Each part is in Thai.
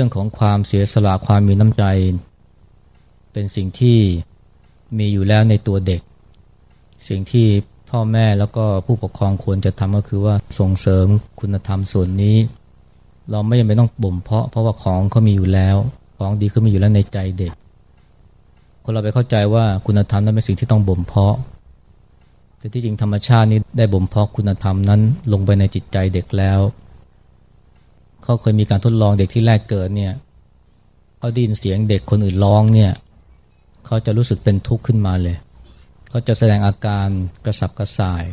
รื่องของความเสียสละความมีน้ำใจ เป็นสิ่งที่มีอยู่แล้วในตัวเด็ก สิ่งที่พ่อแม่แล้วก็ผู้ปกครองควรจะทำก็คือว่าส่งเสริมคุณธรรมส่วนนี้ เราไม่จำเป็นต้องบ่มเพาะเพราะว่าของเขามีอยู่แล้วของดีเขามีอยู่แล้วในใจเด็ก คนเราไปเข้าใจว่าคุณธรรมนั้นเป็นสิ่งที่ต้องบ่มเพาะ แต่ที่จริงธรรมชาตินี้ได้บ่มเพาะคุณธรรมนั้นลงไปในจิตใจเด็กแล้ว เขาเคยมีการทดลองเด็กที่แรกเกิดเนี่ยเขาได้ยินเสียงเด็กคนอื่นร้องเนี่ยเขาจะรู้สึกเป็นทุกข์ขึ้นมาเลยเขาจะแสดงอาการกระสับกระส่าย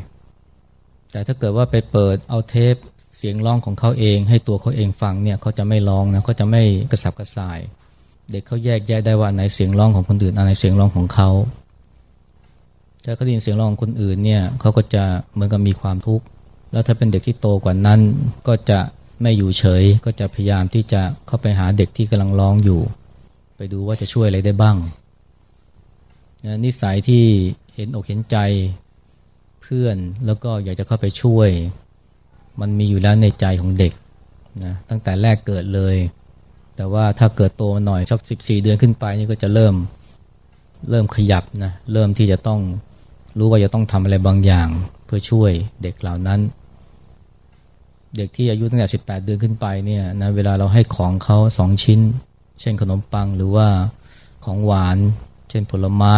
แต่ถ้าเกิดว่าไปเปิดเอาเทปเสียงร้องของเขาเอง ให้ตัวเขาเองฟังเนี่ยเขาจะไม่ร้องนะเขาจะไม่กระสับกระส่าย เด็กเขาแยกแยะได้ว่าไหนเสียงร้องของคนอื่นอันไหนเสียงร้องของเขาถ้าเขาได้ยินเสียงร้องของคนอื่นเนี่ยเขาก็จะเหมือนกับมีความทุกข์แล้วถ้าเป็นเด็กที่โตกว่านั้นก็จะ ไม่อยู่เฉยก็จะพยายามที่จะเข้าไปหาเด็กที่กำลังร้องอยู่ ไปดูว่าจะช่วยอะไรได้บ้างนิสัยที่เห็นอกเห็นใจเพื่อนแล้วก็อยากจะเข้าไปช่วย มันมีอยู่แล้วในใจของเด็กนะตั้งแต่แรกเกิดเลย แต่ว่าถ้าเกิดโตมาหน่อยสักสิบสี่เดือนขึ้นไปนี่ก็จะเริ่มเริ่มขยับนะเริ่มที่จะต้องรู้ว่าจะต้องทำอะไรบางอย่างเพื่อช่วยเด็กเหล่านั้น เด็กที่อายุตั้งแต่สิบแปดเดือนขึ้นไปเนี่ยนะเวลาเราให้ของเขาสองชิ้น เช่นขนมปังหรือว่าของหวาน เช่นผลไม้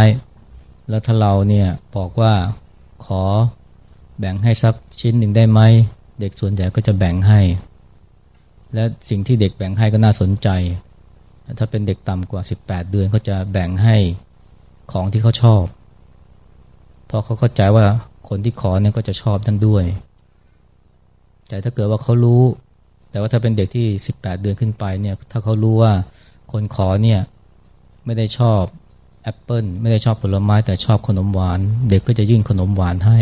แล้วถ้าเราเนี่ยบอกว่าขอแบ่งให้สักชิ้นหนึ่งได้ไหมเด็กส่วนใหญ่ก็จะแบ่งให้ และสิ่งที่เด็กแบ่งให้ก็น่าสนใจ ถ้าเป็นเด็กต่ำกว่า 18 เดือนเขาจะแบ่งให้ของที่เขาชอบ เพราะเขาเข้าใจว่าคนที่ขอเนี่ยก็จะชอบนั่นด้วย แต่ถ้าเกิดว่าเขารู้ แต่ว่าถ้าเป็นเด็กที่ 18 เดือนขึ้นไปเนี่ยถ้าเขารู้ว่าคนขอเนี่ยไม่ได้ชอบแอปเปิลไม่ได้ชอบผลไม้แต่ชอบขนมหวาน เด็กก็จะยื่นขนมหวานให้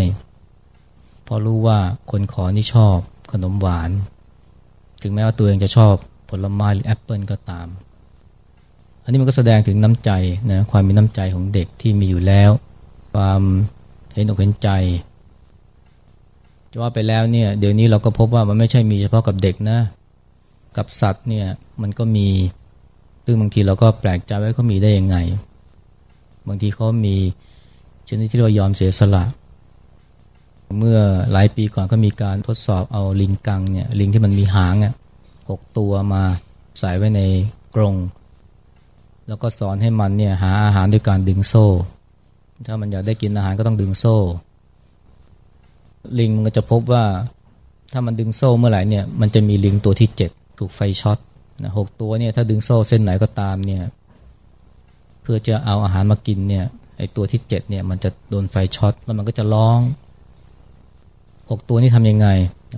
เพราะรู้ว่าคนขอนี่ชอบขนมหวาน ถึงแม้ว่าตัวเองจะชอบผลไม้หรือแอปเปิลก็ตาม อันนี้มันก็แสดงถึงน้ำใจนะความมีน้ำใจของเด็กที่มีอยู่แล้ว ความเห็นอกเห็นใจ จะว่าไปแล้วเนี่ยเดี๋ยวนี้เราก็พบว่ามันไม่ใช่มีเฉพาะกับเด็กนะ กับสัตว์เนี่ยมันก็มีซึ่งบางทีเราก็แปลกใจว่าเขามีได้ยังไง บางทีเขามีชนิดที่เรายอมเสียสละ เมื่อหลายปีก่อนก็มีการทดสอบเอาลิงกังเนี่ยลิงที่มันมีหางอะหกตัวมาใส่ไว้ในกรงแล้วก็สอนให้มันเนี่ยหาอาหารด้วยการดึงโซ่ ถ้ามันอยากได้กินอาหารก็ต้องดึงโซ่ ลิงมันก็จะพบว่าถ้ามันดึงโซ่เมื่อไหร่เนี่ยมันจะมีลิงตัวที่เจ็ดถูกไฟช็อตนะหกตัวเนี่ยถ้าดึงโซ่เส้นไหนก็ตามเนี่ยเพื่อจะเอาอาหารมากินเนี่ยไอตัวที่เจ็ดเนี่ยมันจะโดนไฟช็อตแล้วมันก็จะร้องหกตัวนี้ทำยังไง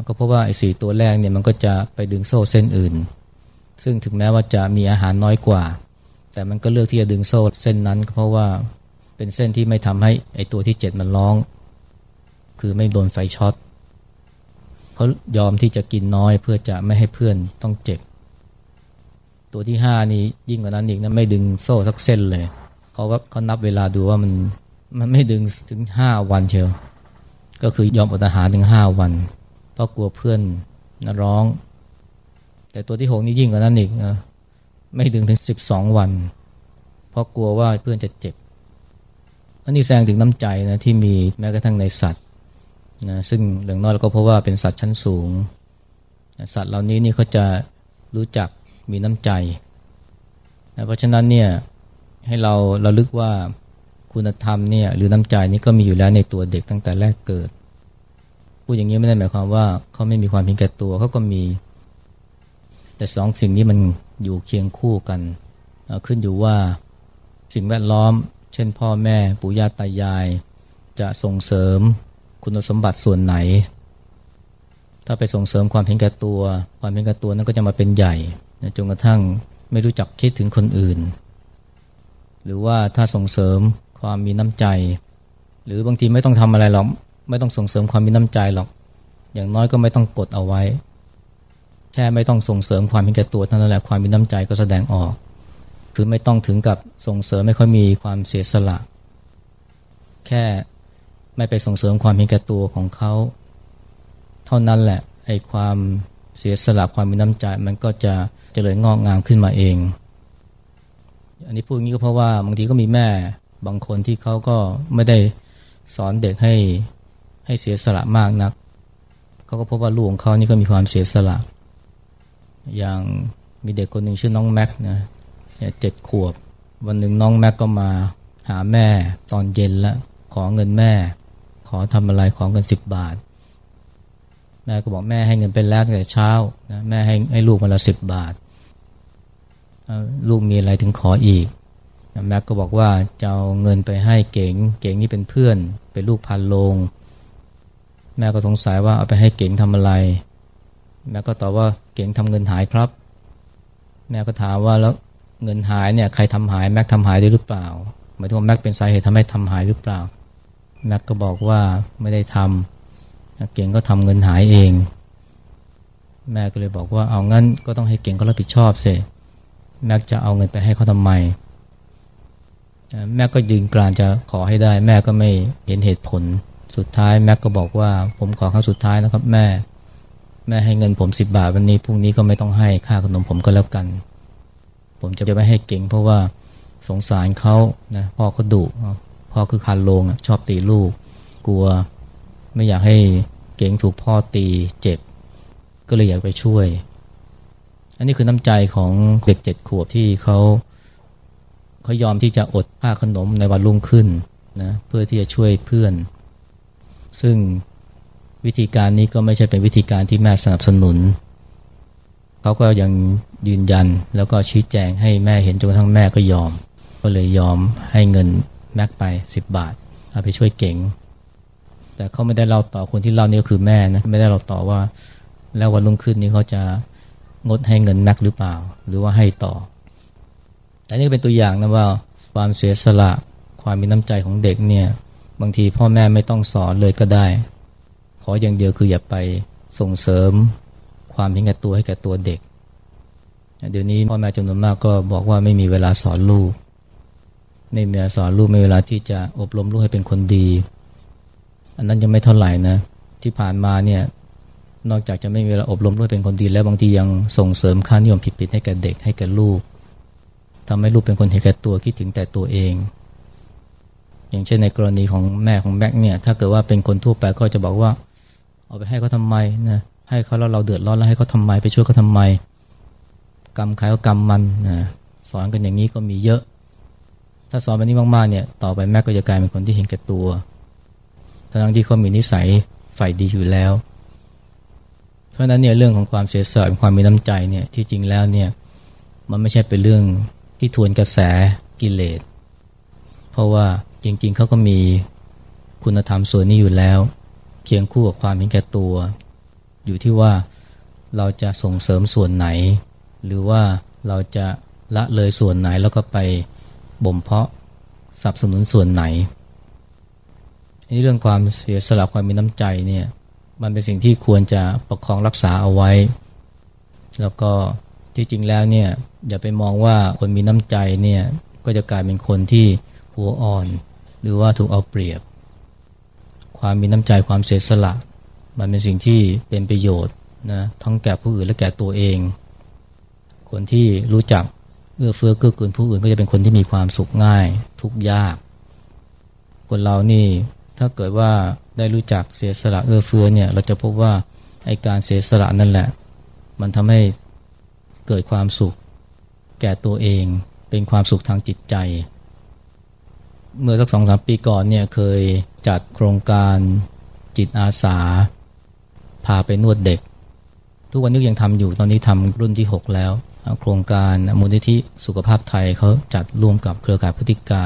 ก็เพราะว่าไอสี่ตัวแรกเนี่ยมันก็จะไปดึงโซ่เส้นอื่น ซึ่งถึงแม้ว่าจะมีอาหารน้อยกว่า แต่มันก็เลือกที่จะดึงโซ่เส้นนั้นเพราะว่าเป็นเส้นที่ไม่ทำให้ไอตัวที่เจ็ดมันร้อง คือไม่โดนไฟช็อตเขายอมที่จะกินน้อยเพื่อจะไม่ให้เพื่อนต้องเจ็บ ตัวที่ห้านี่ยิ่งกว่านั้นอีกนะไม่ดึงโซ่สักเส้นเลยเขาว่าเขานับเวลาดูว่ามันมันไม่ดึงถึงห้าวันเชียวก็คือยอมอดอาหารถึงห้าวัน เพราะกลัวเพื่อนนะร้อง แต่ตัวที่หกนี่ยิ่งกว่านั้นอีกนะไม่ดึงถึงสิบสองวัน เพราะกลัวว่าเพื่อนจะเจ็บ อันนี้แสดงถึงน้ำใจนะที่มีแม้กระทั่งในสัตว์ นะซึ่งเหลืองน้อยเราก็เพราะว่าเป็นสัตว์ชั้นสูง สัตว์เหล่านี้นี่เขาจะรู้จักมีน้ำใจนะเพราะฉะนั้นเนี่ยให้เราเราลึกว่าคุณธรรมเนี่ยหรือน้ำใจนี้ก็มีอยู่แล้วในตัวเด็กตั้งแต่แรกเกิด พูดอย่างนี้ไม่ได้หมายความว่าเขาไม่มีความเพียงแก่ตัวเขาก็มี แต่สองสิ่งนี้มันอยู่เคียงคู่กันขึ้นอยู่ว่าสิ่งแวดล้อม เช่นพ่อแม่ปู่ย่าตายาย จะส่งเสริม คุณสมบัติส่วนไหน ถ้าไปส่งเสริมความเพียงแก่ตัว ความเพียงแก่ตัวนั้นก็จะมาเป็นใหญ่จนกระทั่งไม่รู้จักคิดถึงคนอื่น หรือว่าถ้าส่งเสริมความมีน้ำใจ หรือบางทีไม่ต้องทำอะไรหรอกไม่ต้องส่งเสริมความมีน้ำใจหรอก อย่างน้อยก็ไม่ต้องกดเอาไว้ แค่ไม่ต้องส่งเสริมความมีแก่ตัวเท่านั้นแหละความมีน้ำใจก็แสดงออกคือไม่ต้องถึงกับส่งเสริมไม่ค่อยมีความเสียสละ แค่ ไม่ไปส่งเสริมความมีแก่ตัวของเขา เท่านั้นแหละไอ้ความเสียสละความมีน้ำใจมันก็จะเจริญงอกงามขึ้นมาเอง อันนี้พูดงี้ก็เพราะว่าบางทีก็มีแม่บางคนที่เขาก็ไม่ได้สอนเด็กให้ให้เสียสละมากนัก เขาก็พบว่าลูกของเขานี่ก็มีความเสียสละ อย่างมีเด็กคนหนึ่งชื่อน้องแม็กนะเจ็ดขวบ วันหนึ่งน้องแม็กก็มาหาแม่ตอนเย็นแล้วขอเงินแม่ ขอทำอะไรขอเงินสิบบาท แม่ก็บอกแม่ให้เงินไปแล้วตั้งแต่เช้านะแม่ให้ให้ลูกมาละสิบบาท ลูกมีอะไรถึงขออีกแม็กก็บอกว่าจะเอาเงินไปให้เก๋งเก๋งนี่เป็นเพื่อน เป็นลูกพันโลง แม่ก็สงสัยว่าเอาไปให้เก๋งทำอะไร แม่ก็ตอบว่าเก๋งทำเงินหายครับ แม่ก็ถามว่าแล้วเงินหายเนี่ยใครทำหายแม็กทำหายได้หรือเปล่าหมายถึงว่าแม็กเป็นสาเหตุทำให้ทำหายหรือเปล่า แม็กก็บอกว่าไม่ได้ทำเก่งก็ทำเงินหายเอง แม่ก็เลยบอกว่าเอางั้นก็ต้องให้เก่งเขารับผิดชอบสิแม็กจะเอาเงินไปให้เขาทำไม แม่ก็ยืนกรานจะขอให้ได้ แม่ก็ไม่เห็นเหตุผลสุดท้ายแม็กก็บอกว่าผมขอครั้งสุดท้ายนะครับแม่ แม่ให้เงินผมสิบบาทวันนี้พรุ่งนี้ก็ไม่ต้องให้ค่าขนมผมก็แล้วกัน ผมจะไม่ให้เก่งเพราะว่าสงสารเขานะพ่อเขาดุ พ่อคือคันโลงชอบตีลูก กลัวไม่อยากให้เก่งถูกพ่อตีเจ็บ ก็เลยอยากไปช่วย อันนี้คือน้ำใจของเด็กเจ็ดขวบที่เขาเขายอมที่จะอดค่าขนมในวันรุ่งขึ้นนะเพื่อที่จะช่วยเพื่อน ซึ่งวิธีการนี้ก็ไม่ใช่เป็นวิธีการที่แม่สนับสนุน เขาก็ยังยืนยันแล้วก็ชี้แจงให้แม่เห็นจนกระทั่งแม่ก็ยอม ก็เลยยอมให้เงิน ม็กไป 10 บาท เอาไปช่วยเก่งแต่เขาไม่ได้เล่าต่อคนที่เล่านี่ก็คือแม่นะไม่ได้เล่าต่อว่า แล้ววันรุ่งขึ้นนี้เขาจะงดให้เงินแม็กหรือเปล่า หรือว่าให้ต่อ แต่นี่เป็นตัวอย่างนะว่าความเสียสละความมีน้ำใจของเด็กเนี่ยบางทีพ่อแม่ไม่ต้องสอนเลยก็ได้ ขออย่างเดียวคืออย่าไปส่งเสริมความเห็นแก่ตัวให้แก่ตัวเด็ก เดี๋ยวนี้พ่อแม่จำนวนมากก็บอกว่าไม่มีเวลาสอนลูก ไม่มีสอนลูกไม่เวลาที่จะอบรมลูกให้เป็นคนดี อันนั้นยังไม่เท่าไหร่นะ ที่ผ่านมาเนี่ยนอกจากจะไม่มีเวลาอบรมลูกเป็นคนดี แล้วบางทียังส่งเสริมค่านิยมผิดๆให้แก่เด็กให้แก่ลูกทำให้ลูกเป็นคนเห็นแก่ตัวคิดถึงแต่ตัวเอง อย่างเช่นในกรณีของแม่ของแม็กเนี่ยถ้าเกิดว่าเป็นคนทั่วไปก็จะบอกว่า เอาไปให้เขาทาไมนะให้เขาแล้วเราเดือดร้อนแล้วให้เขาทาไมไปช่วยเขาทาไม กรรมใครก็กรรมมันนะสอนกันอย่างนี้ก็มีเยอะ ถ้าสอนแบบนี้มากๆเนี่ยต่อไปแม่ก็จะกลายเป็นคนที่เห็นแก่ตัวทั้งที่เขามีนิสัยฝ่ายดีอยู่แล้ว เพราะนั้นเนี่ยเรื่องของความเสียสละความมีน้ำใจเนี่ยที่จริงแล้วเนี่ยมันไม่ใช่เป็นเรื่องที่ทวนกระแสกิเลส เพราะว่าจริงๆเขาก็มีคุณธรรมส่วนนี้อยู่แล้ว เคียงคู่กับความเห็นแก่ตัว อยู่ที่ว่าเราจะส่งเสริมส่วนไหน หรือว่าเราจะละเลยส่วนไหนแล้วก็ไป บ่มเพาะสนับสนุนส่วนไหนนี่เรื่องความเสียสละความมีน้ำใจเนี่ยมันเป็นสิ่งที่ควรจะประคองรักษาเอาไว้ แล้วก็ที่จริงแล้วเนี่ยอย่าไปมองว่าคนมีน้ำใจเนี่ยก็จะกลายเป็นคนที่หัวอ่อน หรือว่าถูกเอาเปรียบ ความมีน้ำใจความเสียสละ มันเป็นสิ่งที่เป็นประโยชน์นะทั้งแก่ผู้อื่นและแก่ตัวเอง คนที่รู้จัก เอื้อเฟื้อเกื้อกูลผู้อื่นก็จะเป็นคนที่มีความสุขง่าย ทุกยาก คนเรานี่ถ้าเกิดว่าได้รู้จักเสียสละเอื้อเฟื้อเนี่ยเราจะพบว่าไอการเสียสละนั่นแหละ มันทำให้เกิดความสุข แก่ตัวเองเป็นความสุขทางจิตใจ เมื่อสักสองสามปีก่อนเนี่ยเคยจัดโครงการจิตอาสา พาไปนวดเด็ก ทุกวันนี้ยังทำอยู่ตอนนี้ทำรุ่นที่ 6 แล้ว โครงการมูลนิธิสุขภาพไทยเขาจัดร่วมกับเครือข่ายพฤติกา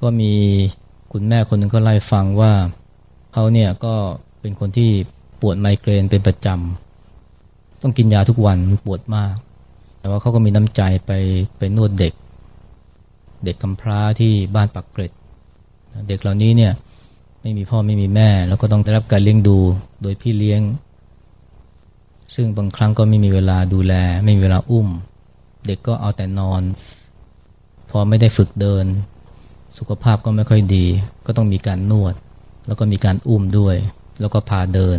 ก็มีคุณแม่คนหนึ่งก็ไล่ฟังว่าเขาเนี่ยก็เป็นคนที่ปวดไมเกรนเป็นประจำต้องกินยาทุกวันปวดมาก แต่ว่าเขาก็มีน้ำใจไปไปนวดเด็ก เด็กกำพร้าที่บ้านปักเกร็ด เด็กเหล่านี้เนี่ยไม่มีพ่อไม่มีแม่ แล้วก็ต้องได้รับการเลี้ยงดูโดยพี่เลี้ยง ซึ่งบางครั้งก็ไม่มีเวลาดูแล ไม่มีเวลาอุ้ม เด็กก็เอาแต่นอน พอไม่ได้ฝึกเดิน สุขภาพก็ไม่ค่อยดี ก็ต้องมีการนวด แล้วก็มีการอุ้มด้วย แล้วก็พาเดิน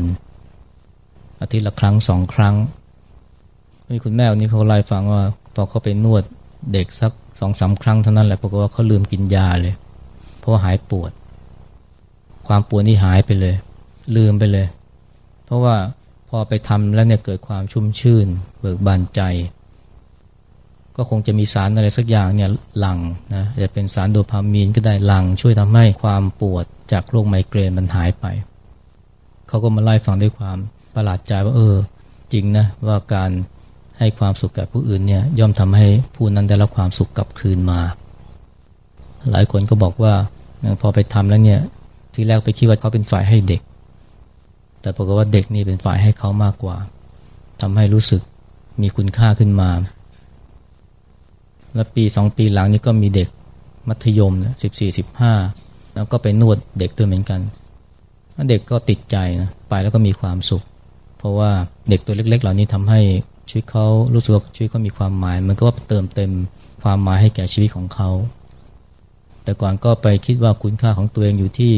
อาทิตย์ละครั้งสองครั้งมีคุณแม่วันนี้เขาไล่ฟังว่าพอเขาไปนวดเด็กสักสองสาครั้งเท่านั้นแหละปรากฏว่าเขาลืมกินยาเลย เพราะว่าหายปวด ความปวดนี่หายไปเลย ลืมไปเลย เพราะว่า พอไปทำแล้วเนี่ยเกิดความชุ่มชื่น เบิกบานใจ ก็คงจะมีสารอะไรสักอย่างเนี่ยหลังนะจะเป็นสารโดพามีนก็ได้หลังช่วยทำให้ความปวดจากโรคไมเกรนมันหายไป เขาก็มาไล่ฟังด้วยความประหลาดใจว่าเออ จริงนะว่าการให้ความสุขแก่ผู้อื่นเนี่ยย่อมทำให้ผู้นั้นได้รับความสุขกลับคืนมา หลายคนก็บอกว่าพอไปทำแล้วเนี่ยที่แรกไปคิดว่าเขาเป็นฝ่ายให้เด็ก แต่ปรากฏว่าเด็กนี่เป็นฝ่ายให้เขามากกว่าทำให้รู้สึกมีคุณค่าขึ้นมา และปีสองปีหลังนี้ก็มีเด็กมัธยมสิบสี่สิบห้าแล้วก็ไปนวดเด็กด้วยเหมือนกัน เด็กก็ติดใจนะไปแล้วก็มีความสุข เพราะว่าเด็กตัวเล็ก ๆ เหล่านี้ทำให้ชีวิตเขารู้สึกว่าชีวิตเขามีความหมาย มันก็ว่าเติมเต็มความหมายให้แก่ชีวิตของเขา แต่ก่อนก็ไปคิดว่าคุณค่าของตัวเองอยู่ที่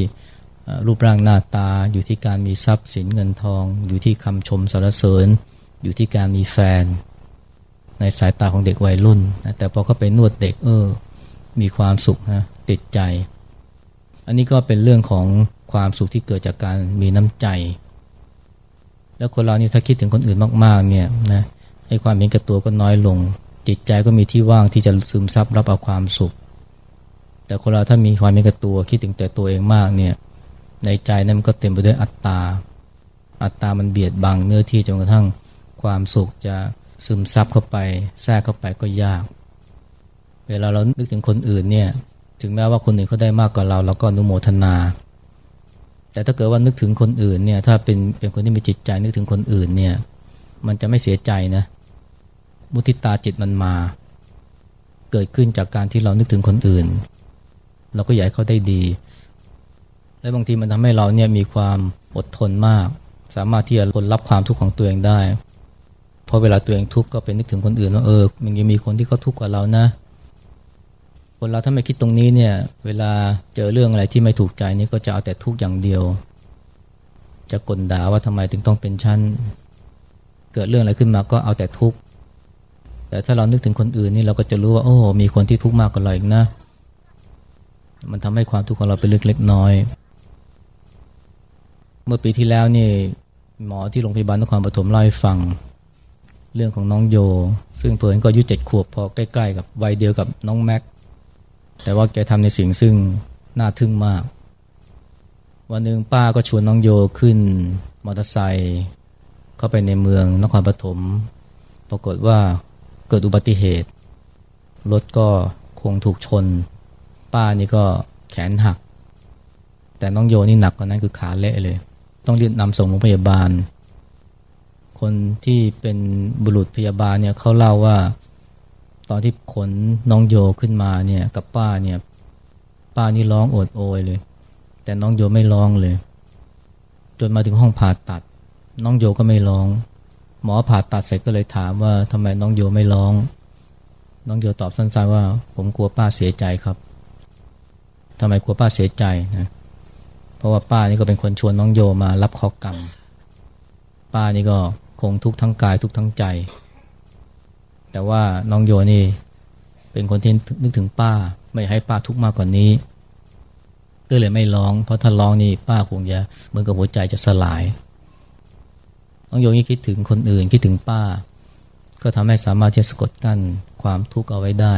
รูปร่างหน้าตา อยู่ที่การมีทรัพย์สินเงินทอง อยู่ที่คำชมสรรเสริญ อยู่ที่การมีแฟน ในสายตาของเด็กวัยรุ่นนะแต่พอเขาไปนวดเด็กเออ มีความสุขนะติดใจ อันนี้ก็เป็นเรื่องของความสุขที่เกิดจากการมีน้ำใจ แล้วคนเรานี่ถ้าคิดถึงคนอื่นมากๆเนี่ยนะให้ความเห็นแก่ตัวก็น้อยลง จิตใจก็มีที่ว่างที่จะซึมซับรับเอาความสุข แต่คนเราถ้ามีความเห็นแก่ตัวคิดถึงแต่ตัวเองมากเนี่ย ในใจนั้นมันก็เต็มไปด้วยอัตตา อัตตามันเบียดบังเนื้อที่จนกระทั่งความสุขจะซึมซับเข้าไป แทรกเข้าไปก็ยาก เวลาเรานึกถึงคนอื่นเนี่ย ถึงแม้ว่าคนอื่นเขาได้มากกว่าเราเราก็อนุโมทนา แต่ถ้าเกิดว่านึกถึงคนอื่นเนี่ย ถ้าเป็นเป็นคนที่มีจิตใจนึกถึงคนอื่นเนี่ย มันจะไม่เสียใจนะ มุทิตาจิตมันมา เกิดขึ้นจากการที่เรานึกถึงคนอื่น เราก็อยากให้เขาได้ดี และบางทีมันทำให้เราเนี่ยมีความอดทนมาก สามารถที่จะทนรับความทุกข์ของตัวเองได้ เพราะเวลาตัวเองทุกข์ก็เป็นนึกถึงคนอื่นว่าเออมันยังมีคนที่เขาทุกข์กว่าเรานะคนเราถ้าไม่คิดตรงนี้เนี่ยเวลาเจอเรื่องอะไรที่ไม่ถูกใจนี่ก็จะเอาแต่ทุกข์อย่างเดียว จะกลด่าว่าทำไมถึงต้องเป็นชั้นเกิดเรื่องอะไรขึ้นมาก็เอาแต่ทุกข์แต่ถ้าเรานึกถึงคนอื่นนี่เราก็จะรู้ว่าโอ้มีคนที่ทุกข์มากกว่าเราอีกนะ มันทำให้ความทุกข์ของเราเป็นเล็กๆน้อย เมื่อปีที่แล้วนี่หมอที่โรงพยาบาลนครปฐมเล่าให้ฟัง เรื่องของน้องโย ซึ่งเพิ่นก็อายุเจ็ดขวบพอใกล้ๆกับวัยเดียวกับน้องแม็ก แต่ว่าแกทำในสิ่งซึ่งน่าทึ่งมาก วันหนึ่งป้าก็ชวนน้องโยขึ้นมอเตอร์ไซค์เข้าไปในเมืองนครปฐมปรากฏว่าเกิดอุบัติเหตุ รถก็คงถูกชน ป้านี่ก็แขนหัก แต่น้องโยนี่หนักกว่านั้นคือขาเละเลย ต้องรีบนำส่งโรงพยาบาล คนที่เป็นบุรุษพยาบาลเนี่ยเขาเล่าว่า ตอนที่ขนน้องโยขึ้นมาเนี่ยกับป้าเนี่ย ป้านี่ร้องโอดโอยเลย แต่น้องโยไม่ร้องเลย จนมาถึงห้องผ่าตัด น้องโยก็ไม่ร้อง หมอผ่าตัดเสร็จก็เลยถามว่าทำไมน้องโยไม่ร้อง น้องโยตอบสั้นๆว่า ผมกลัวป้าเสียใจครับทำไมกลัวป้าเสียใจนะ ราะว่าป้านี่ก็เป็นคนชวนน้องโยมารับข้อกรรม ป้านี่ก็คงทุกข์ทั้งกายทุกข์ทั้งใจ แต่ว่าน้องโยนี่เป็นคนที่นึกถึงป้า ไม่ให้ป้าทุกข์มากกว่านี้ ก็เลยไม่ร้อง เพราะถ้าร้องนี่ป้าคงจะเหมือนกับหัวใจจะสลาย น้องโยนี่คิดถึงคนอื่นคิดถึงป้า ก็ทำให้สามารถจะสะกดกั้นความทุกข์เอาไว้ได้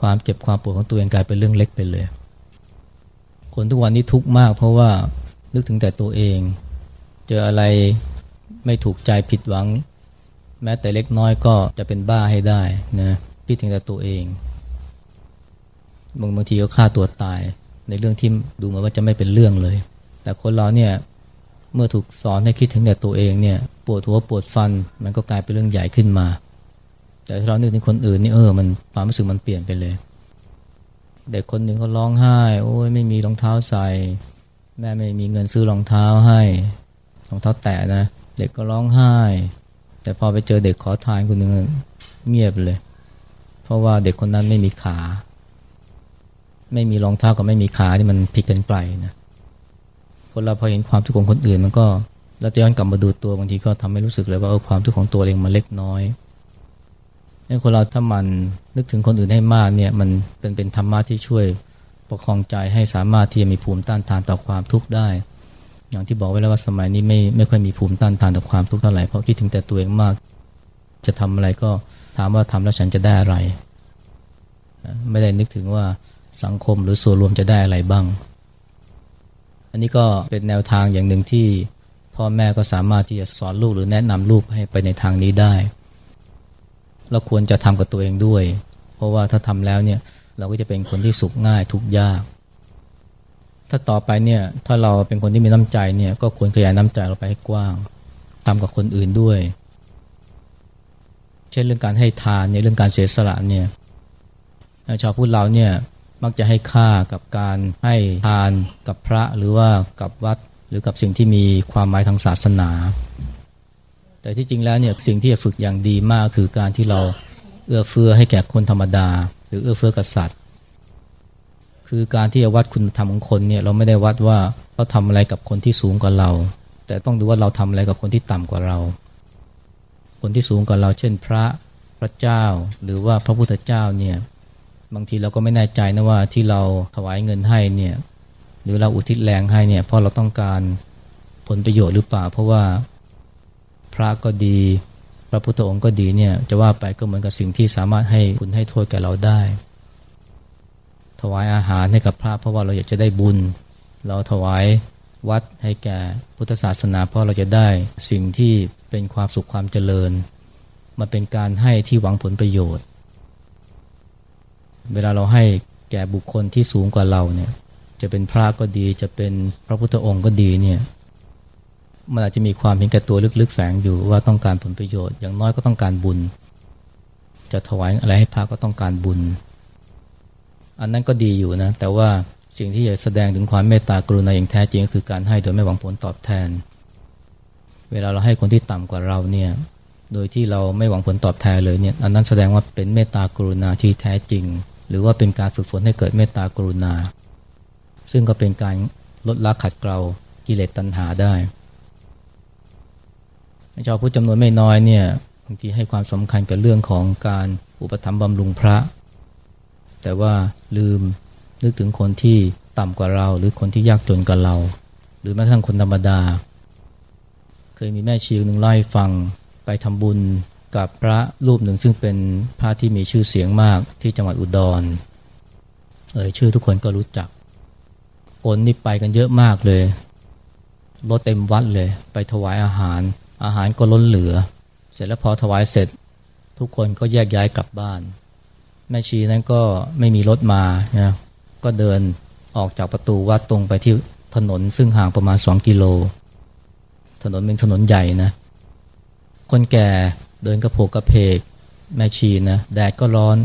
ความเจ็บความปวดของตัวเองกลายเป็นเรื่องเล็กไปเลย คนทุกวันนี้ทุกข์มากเพราะว่านึกถึงแต่ตัวเอง เจออะไรไม่ถูกใจผิดหวัง แม้แต่เล็กน้อยก็จะเป็นบ้าให้ได้นะคิดถึงแต่ตัวเองบางบางทีก็ฆ่าตัวตาย ในเรื่องที่ดูเหมือนว่าจะไม่เป็นเรื่องเลย แต่คนเราเนี่ยเมื่อถูกสอนให้คิดถึงแต่ตัวเองเนี่ยปวดหัวปวดฟันมันก็กลายเป็นเรื่องใหญ่ขึ้นมา แต่ถ้าเรานึกถึงคนอื่นนี่เออมันความรู้สึกมันเปลี่ยนไปเลย เด็กคนหนึ่งเขาร้องไห้ โอ้ยไม่มีรองเท้าใส่ แม่ไม่มีเงินซื้อรองเท้าให้รองเท้าแตะนะเด็กก็ร้องไห้ แต่พอไปเจอเด็กขอทานคนหนึ่งเงียบเลย เพราะว่าเด็กคนนั้นไม่มีขา ไม่มีรองเท้ากับไม่มีขาที่มันผิดกันไกลนะคนเราพอเห็นความทุกข์ของคนอื่นมันก็แล้วย้อนกลับมาดูตัวบางทีก็ทำให้รู้สึกเลยว่าความทุกข์ของตัวเองมันเล็กน้อย ให้คนเราถ้ามันนึกถึงคนอื่นให้มากเนี่ยมันเป็นเป็นธรรมะที่ช่วยประคองใจให้สามารถที่จะมีภูมิต้านทานต่อความทุกข์ได้ อย่างที่บอกไว้แล้วว่าสมัยนี้ไม่ไม่ค่อยมีภูมิต้านทานต่อความทุกข์เท่าไหร่เพราะคิดถึงแต่ตัวเองมาก จะทำอะไรก็ถามว่าทำแล้วฉันจะได้อะไร ไม่ได้นึกถึงว่าสังคมหรือส่วนรวมจะได้อะไรบ้าง อันนี้ก็เป็นแนวทางอย่างหนึ่งที่พ่อแม่ก็สามารถที่จะสอนลูกหรือแนะนำลูกให้ไปในทางนี้ได้ เราควรจะทำกับตัวเองด้วย เพราะว่าถ้าทำแล้วเนี่ยเราก็จะเป็นคนที่สุขง่ายทุกยาก ถ้าต่อไปเนี่ยถ้าเราเป็นคนที่มีน้ำใจเนี่ยก็ควรขยายน้ำใจเราไปให้กว้างทำกับคนอื่นด้วย เช่นเรื่องการให้ทานเนี่ยเรื่องการเสียสละเนี่ยชาวพุทธเราเนี่ยมักจะให้ค่ากับการให้ทานกับพระหรือว่ากับวัดหรือกับสิ่งที่มีความหมายทางศาสนา แต่ที่จริงแล้วเนี่ยสิ่งที่จะฝึกอย่างดีมากคือการที่เราเอื้อเฟื้อให้แก่คนธรรมดา หรือเอื้อเฟื้อกับสัตว์คือการที่จะวัดคุณธรรมของคนเนี่ยเราไม่ได้วัดว่าเขาทาอะไรกับคนที่สูงกว่าเรา แต่ต้องดูว่าเราทำอะไรกับคนที่ต่ำกว่าเรา คนที่สูงกว่าเรา เช่นพระพระเจ้า หรือว่าพระพุทธเจ้าเนี่ยบางทีเราก็ไม่แน่ใจนะว่าที่เราถวายเงินให้เนี่ยหรือเราอุทิศแรงให้เนี่ยเพราะเราต้องการผลประโยชน์หรือเปล่า เพราะว่า พระก็ดี พระพุทธองค์ก็ดีเนี่ยจะว่าไปก็เหมือนกับสิ่งที่สามารถให้คุณให้โทษแก่เราได้ ถวายอาหารให้กับพระเพราะว่าเราอยากจะได้บุญ เราถวายวัดให้แก่พุทธศาสนาเพราะเราจะได้สิ่งที่เป็นความสุขความเจริญมาเป็นการให้ที่หวังผลประโยชน์ เวลาเราให้แก่บุคคลที่สูงกว่าเราเนี่ยจะเป็นพระก็ดีจะเป็นพระพุทธองค์ก็ดีเนี่ย มันอาจจะมีความเห็นแก่ตัวลึกๆแฝงอยู่ว่าต้องการผลประโยชน์อย่างน้อยก็ต้องการบุญ จะถวายอะไรให้พระก็ต้องการบุญ อันนั้นก็ดีอยู่นะ แต่ว่าสิ่งที่จะแสดงถึงความเมตตากรุณาอย่างแท้จริงก็คือการให้โดยไม่หวังผลตอบแทน เวลาเราให้คนที่ต่ำกว่าเราเนี่ยโดยที่เราไม่หวังผลตอบแทนเลยเนี่ยอันนั้นแสดงว่าเป็นเมตตากรุณาที่แท้จริง หรือว่าเป็นการฝึกฝนให้เกิดเมตตากรุณา ซึ่งก็เป็นการลดละขัดเกลากิเลสตัณหาได้ ชาวพุทธจำนวนไม่น้อยเนี่ยบางทีให้ความสำคัญกับเรื่องของการอุปถัมภ์บำรุงพระ แต่ว่าลืมนึกถึงคนที่ต่ำกว่าเรา หรือคนที่ยากจนกว่าเรา หรือแม้กระทั่งคนธรรมดา เคยมีแม่ชีหนึ่งเล่าให้ฟังไปทำบุญกับพระรูปหนึ่งซึ่งเป็นพระที่มีชื่อเสียงมากที่จังหวัดอุดร เออชื่อทุกคนก็รู้จักคนนี่ไปกันเยอะมากเลยรถเต็มวัดเลย ไปถวายอาหาร อาหารก็ล้นเหลือ เสร็จแล้วพอถวายเสร็จ ทุกคนก็แยกย้ายกลับบ้าน แม่ชีนั้นก็ไม่มีรถมานะก็เดินออกจากประตูวัดตรงไปที่ถนนซึ่งห่างประมาณสองกิโล ถนนเป็นถนนใหญ่นะ คนแก่เดินกระโผกกระเพก แม่ชีนะแดดก็ร้อน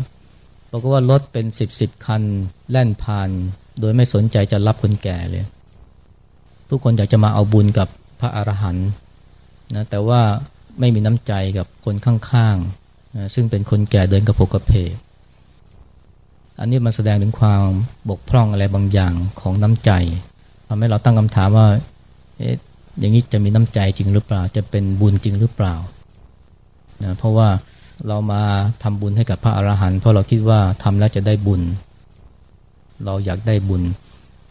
บอกว่ารถเป็นสิบสิบคัน แล่นผ่าน โดยไม่สนใจจะรับคนแก่เลย ทุกคนอยากจะมาเอาบุญกับพระอรหันต์ นะแต่ว่าไม่มีน้ำใจกับคนข้างๆนะซึ่งเป็นคนแก่เดินกระโปกกระเพกอันนี้มันแสดงถึงความบกพร่องอะไรบางอย่างของน้ำใจทำให้เราตั้งคำถามว่าเอ๊ะอย่างนี้จะมีน้ำใจจริงหรือเปล่า จะเป็นบุญจริงหรือเปล่านะเพราะว่าเรามาทำบุญให้กับพระอรหันต์เพราะเราคิดว่าทำแล้วจะได้บุญ เราอยากได้บุญ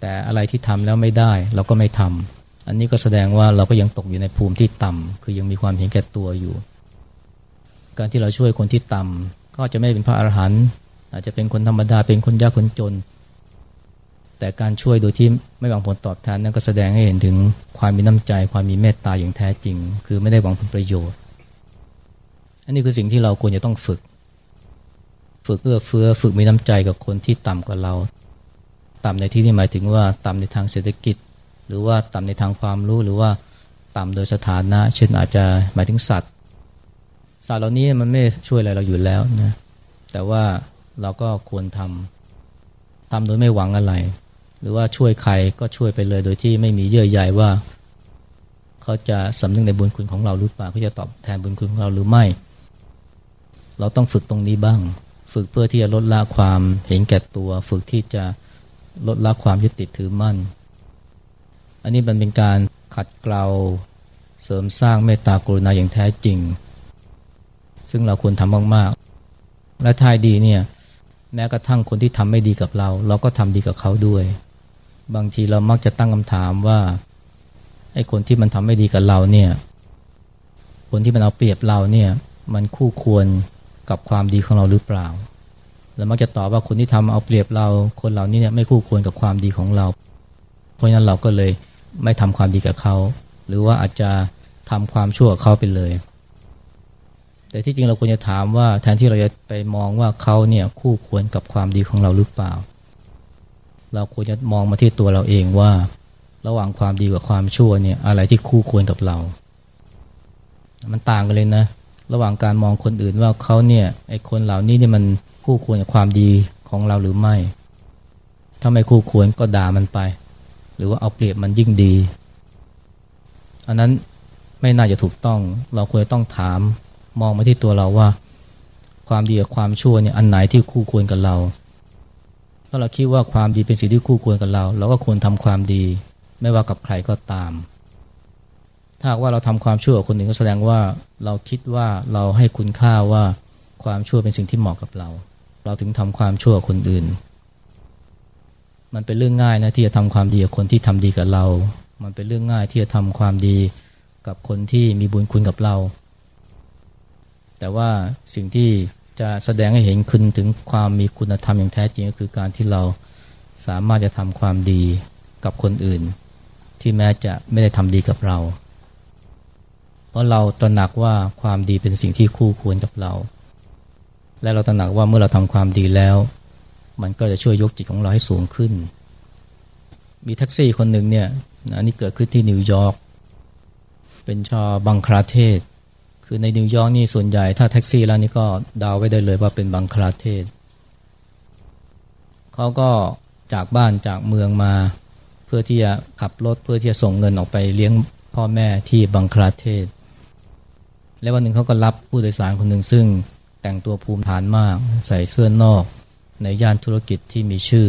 แต่อะไรที่ทำแล้วไม่ได้ เราก็ไม่ทำ อันนี้ก็แสดงว่าเราก็ยังตกอยู่ในภูมิที่ต่ำคือยังมีความเห็นแก่ตัวอยู่ การที่เราช่วยคนที่ต่ำก็จะไม่เป็นพระอรหันต์อาจจะเป็นคนธรรมดาเป็นคนยากคนจน แต่การช่วยโดยที่ไม่หวังผลตอบแทนนั่นก็แสดงให้เห็นถึงความมีน้ำใจ ความมีเมตตาอย่างแท้จริง คือไม่ได้หวังผลประโยชน์ อันนี้คือสิ่งที่เราควรจะต้องฝึก ฝึกเอื้อเฟื้อฝึกมีน้ำใจกับคนที่ต่ำกว่าเรา ต่ำในที่นี้หมายถึงว่าต่ำในทางเศรษฐกิจ รือว่าต่ำในทางความรู้หรือว่าต่ำโดยสถานะ เช่นอาจจะหมายถึงสัตว์ สัตว์เหล่านี้มันไม่ช่วยอะไรเราอยู่แล้วนะแต่ว่าเราก็ควรทำทำโดยไม่หวังอะไร หรือว่าช่วยใครก็ช่วยไปเลยโดยที่ไม่มีเยื่อใยว่า เขาจะสำนึกในบุญคุณของเราหรือเปล่าเขาจะตอบแทนบุญคุณของเราหรือไม่ เราต้องฝึกตรงนี้บ้าง ฝึกเพื่อที่จะลดละความเห็นแก่ตัว ฝึกที่จะลดละความยึดติดถือมั่น อันนี้มันเป็นการขัดเกลาเสริมสร้างเมตตากรุณาอย่างแท้จริง ซึ่งเราควรทำมากๆ และทายดีเนี่ยแม้กระทั่งคนที่ทำไม่ดีกับเรา เราก็ทำดีกับเขาด้วย บางทีเรามักจะตั้งคำถามว่าไอ้คนที่มันทำไม่ดีกับเราเนี่ยคนที่มันเอาเปรียบเราเนี่ยมันคู่ควรกับความดีของเราหรือเปล่าแล้วมักจะตอบว่าคนที่ทำเอาเปรียบเราคนเหล่านี้เนี่ยไม่คู่ควรกับความดีของเรา เพราะฉะนั้นเราก็เลย ไม่ทำความดีกับเขา หรือว่าอาจจะทำความชั่วเขาไปเลย แต่ที่จริงเราควรจะถามว่าแทนที่เราจะไปมองว่าเขาเนี่ยคู่ควรกับความดีของเราหรือเปล่า เราควรจะมองมาที่ตัวเราเองว่า ระหว่างความดีกับความชั่วเนี่ยอะไรที่คู่ควรกับเรา มันต่างกันเลยนะ ระหว่างการมองคนอื่นว่าเขาเนี่ยไอคนเหล่านี้เนี่ยมันคู่ควรกับความดีของเราหรือไม่ ถ้าไม่คู่ควรก็ด่ามันไป หรือว่าเอาเปรียบมันยิ่งดี อันนั้นไม่น่าจะถูกต้อง เราควรต้องถามมองมาที่ตัวเราว่า ความดีกับความชั่วเนี่ยอันไหนที่คู่ควรกับเรา ถ้าเราคิดว่าความดีเป็นสิ่งที่คู่ควรกับเรา เราก็ควรทำความดี ไม่ว่ากับใครก็ตาม ถ้าว่าเราทำความชั่วคนหนึ่งก็แสดงว่าเราคิดว่าเราให้คุณค่าว่าความชั่วเป็นสิ่งที่เหมาะกับเรา เราถึงทำความชั่วคนอื่น มันเป็นเรื่องง่ายนะที่จะทำความดีกับคนที่ทำดีกับเรา มันเป็นเรื่องง่ายที่จะทำความดีกับคนที่มีบุญคุณกับเรา แต่ว่าสิ่งที่จะแสดงให้เห็นคุณถึงความมีคุณธรรมอย่างแท้จริงก็คือการที่เราสามารถจะทำความดีกับคนอื่น ที่แม้จะไม่ได้ทำดีกับเรา เพราะเราตระหนักว่าความดีเป็นสิ่งที่คู่ควรกับเรา และเราตระหนักว่าเมื่อเราทำความดีแล้ว มันก็จะช่วยยกจิตของเราให้สูงขึ้น มีแท็กซี่คนหนึ่งเนี่ยอันนี้เกิดขึ้นที่นิวยอร์ก เป็นชาวบังคลาเทศ คือในนิวยอร์กนี่ส่วนใหญ่ถ้าแท็กซี่แล้วนี่ก็เดาไว้ได้เลยว่าเป็นบังคลาเทศ เขาก็จากบ้านจากเมืองมา เพื่อที่จะขับรถเพื่อที่จะส่งเงินออกไปเลี้ยงพ่อแม่ที่บังคลาเทศ แล้ววันหนึ่งเขาก็รับผู้โดยสารคนหนึ่งซึ่งแต่งตัวภูมิฐานมาก ใส่เสื้อนอก ในย่านธุรกิจที่มีชื่อ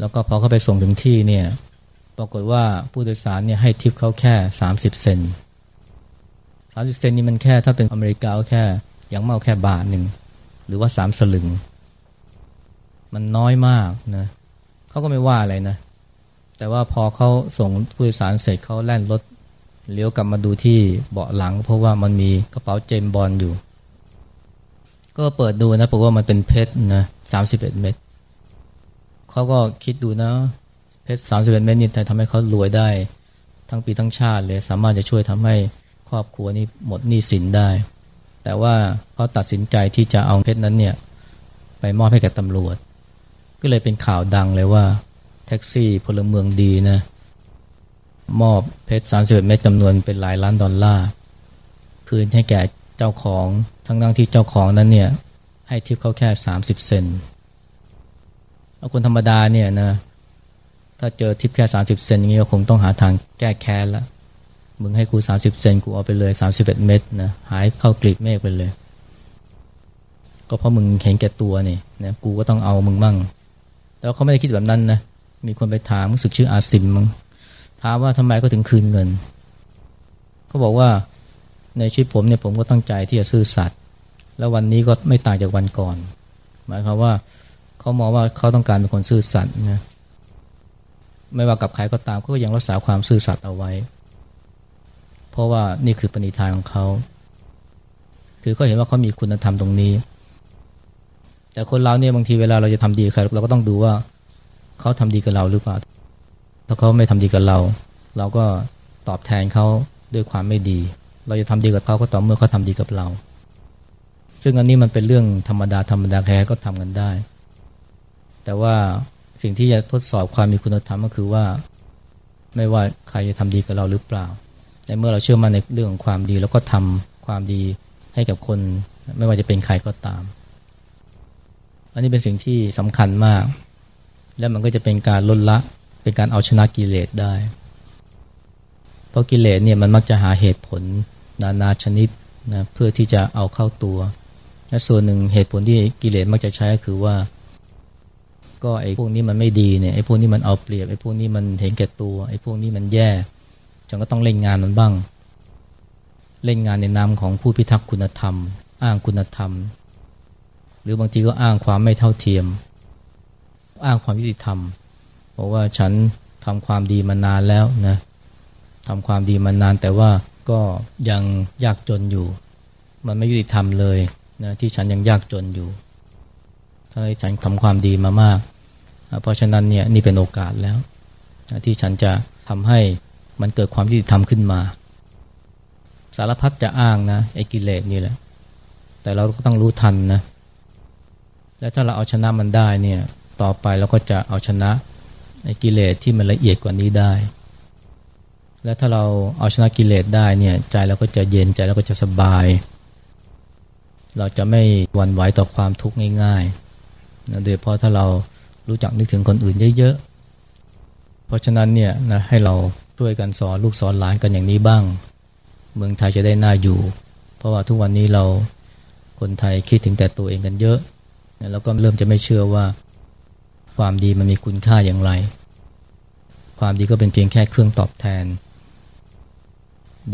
แล้วก็พอเขาไปส่งถึงที่เนี่ยปรากฏว่าผู้โดยสารเนี่ยให้ทิปเขาแค่ 30 เซนสามสิบเซนนี่มันแค่ถ้าเป็นอเมริกาแค่ยังเมาแค่บาทหนึ่งหรือว่าสามสลึง มันน้อยมากนะเขาก็ไม่ว่าอะไรนะ แต่ว่าพอเขาส่งผู้โดยสารเสร็จเขาแล่นรถเลี้ยวกลับมาดูที่เบาะหลัง เพราะว่ามันมีกระเป๋าเจมบอลอยู่ ก็เปิดดูนะบอกว่ามันเป็นเพชรนะสามสิบเอ็ดเม็ดเขาก็คิดดูนะ เพชรสามสิบเอ็ดเม็ดนี่ทำให้เขารวยได้ ทั้งปีทั้งชาติเลย สามารถจะช่วยทำให้ครอบครัวนี้หมดหนี้สินได้ แต่ว่าเขาตัดสินใจที่จะเอาเพชรนั้นเนี่ยไปมอบให้กับตำรวจ ก็เลยเป็นข่าวดังเลยว่า แท็กซี่พลเมืองดีนะมอบเพชรสามสิบเอ็ดเม็ดจำนวนเป็นหลายล้านดอลลาร์คืนให้แก่ จ้าของทั้งทั้งที่เจ้าของนั้นเนี่ยให้ทิปเขาแค่สามสิบเซนเอาคนธรรมดาเนี่ยนะถ้าเจอทิปแค่สามสิบเซนอย่างนี้ก็คงต้องหาทางแก้แค้นละมึงให้กูสามสิบเซนกูเอาไปเลยสามสิบเอ็ดเม็ดนะหายเข้ากลีบเมฆไปเลย ก็เพราะมึงเห็นแก่ตัวนี่นะกูก็ต้องเอามึงมั่งแต่เขาไม่ได้คิดแบบนั้นนะมีคนไปถามรู้สึกชื่ออาซิมมึงถามว่าทำไมก็ถึงคืนเงินเขาบอกว่า ในชีวิตผมเนี่ยผมก็ตั้งใจที่จะซื่อสัตย์แล้ววันนี้ก็ไม่ต่างจากวันก่อน หมายความว่าเขามองว่าเขาต้องการเป็นคนซื่อสัตย์นะไม่ว่ากับใครก็ตามก็ยังรักษาความซื่อสัตย์เอาไว้ เพราะว่านี่คือปณิธานของเขาคือเขาเห็นว่าเขามีคุณธรรมตรงนี้ แต่คนเราเนี่ยบางทีเวลาเราจะทำดีใครเราก็ต้องดูว่าเขาทำดีกับเราหรือเปล่า ถ้าเขาไม่ทำดีกับเรา เราก็ตอบแทนเขาด้วยความไม่ดี เราจะทำดีกับเขาก็ต่อเมื่อเขาทาดีกับเรา ซึ่งอันนี้มันเป็นเรื่องธรรมดาธรรมดาแค่ก็ทำกันได้ แต่ว่าสิ่งที่จะทดสอบความมีคุณธรรมก็คือว่า ไม่ว่าใครจะทำดีกับเราหรือเปล่าแต่เมื่อเราเชื่อมั่นในเรื่องของความดี แล้วก็ทำความดีให้กับคน ไม่ว่าจะเป็นใครก็ตาม อันนี้เป็นสิ่งที่สำคัญมาก และมันก็จะเป็นการลดละเป็นการเอาชนะกิเลสได้ เพราะกิเลสเนี่ยมันมักจะหาเหตุผล นานาชนิดนะเพื่อที่จะเอาเข้าตัวและส่วนหนึ่งเหตุผลที่กิเลสมักจะใช้ก็คือว่า ก็ไอ้พวกนี้มันไม่ดีเนี่ยไอ้พวกนี้มันเอาเปรียบไอ้พวกนี้มันเห็นแก่ตัวไอ้พวกนี้มันแย่ฉฉันก็ต้องเล่นงานมันบ้าง เล่นงานในนามของผู้พิทักษ์คุณธรรม อ้างคุณธรรม หรือบางทีก็อ้างความไม่เท่าเทียม อ้างความยุติธรรมเพราะว่าฉันทำความดีมานานแล้วนะทำความดีมานานแต่ว่า ก็ยังยากจนอยู่ มันไม่ยุติธรรมเลยนะที่ฉันยังยากจนอยู่ถ้าฉันทำความดีมามาก เพราะฉะนั้นเนี่ยนี่เป็นโอกาสแล้ว ที่ฉันจะทำให้มันเกิดความยุติธรรมขึ้นมา สารพัดจะอ้างนะไอ้กิเลสนี่แหละ แต่เราก็ต้องรู้ทันนะและถ้าเราเอาชนะมันได้เนี่ยต่อไปเราก็จะเอาชนะไอ้กิเลสที่มันละเอียดกว่านี้ได้ และถ้าเราเอาชนะกิเลสได้เนี่ยใจเราก็จะเย็นใจเราก็จะสบาย เราจะไม่หวั่นไหวต่อความทุกข์ง่ายๆนะโดยเพราะถ้าเรารู้จักนึกถึงคนอื่นเยอะๆ เพราะฉะนั้นเนี่ยนะให้เราช่วยกันสอนลูกสอนหลานกันอย่างนี้บ้าง เมืองไทยจะได้น่าอยู่ เพราะว่าทุกวันนี้เราคนไทยคิดถึงแต่ตัวเองกันเยอะแล้วก็เริ่มจะไม่เชื่อว่าความดีมันมีคุณค่าอย่างไร ความดีก็เป็นเพียงแค่เครื่องตอบแทน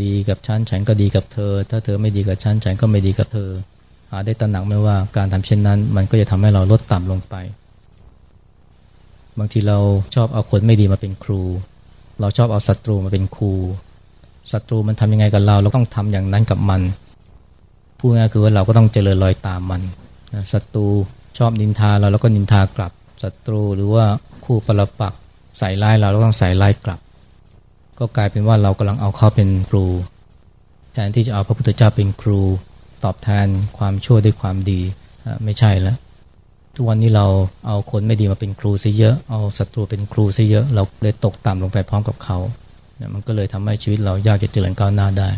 ดีกับฉันฉันก็ดีกับเธอ ถ้าเธอไม่ดีกับฉันฉันก็ไม่ดีกับเธอ หาได้ตระหนักไหมว่าการทำเช่นนั้น มันก็จะทำให้เราลดต่ำลงไป บางทีเราชอบเอาคนไม่ดีมาเป็นครู เราชอบเอาศัตรูมาเป็นครูศัตรูมันทำยังไงกับเรา เราต้องทำอย่างนั้นกับมันพูดง่ายคือว่าเราก็ต้องเจริญรอยตามมันศัตรูชอบนินทาเราแล้วก็นินทากลับศัตรูหรือว่าคู่ปรปักใส่ร้ายเราเราต้องใส่ร้ายกลับ ก็กลายเป็นว่าเรากำลังเอาเขาเป็นครู แทนที่จะเอาพระพุทธเจ้าเป็นครู ตอบแทนความชั่วด้วยความดีไม่ใช่แล้วทุกวันนี้เราเอาคนไม่ดีมาเป็นครูซะเยอะเอาศัตรูเป็นครูซะเยอะ เราเลยตกต่ำลงไปพร้อมกับเขา มันก็เลยทำให้ชีวิตเรายากจะเจริญก้าวหน้าได้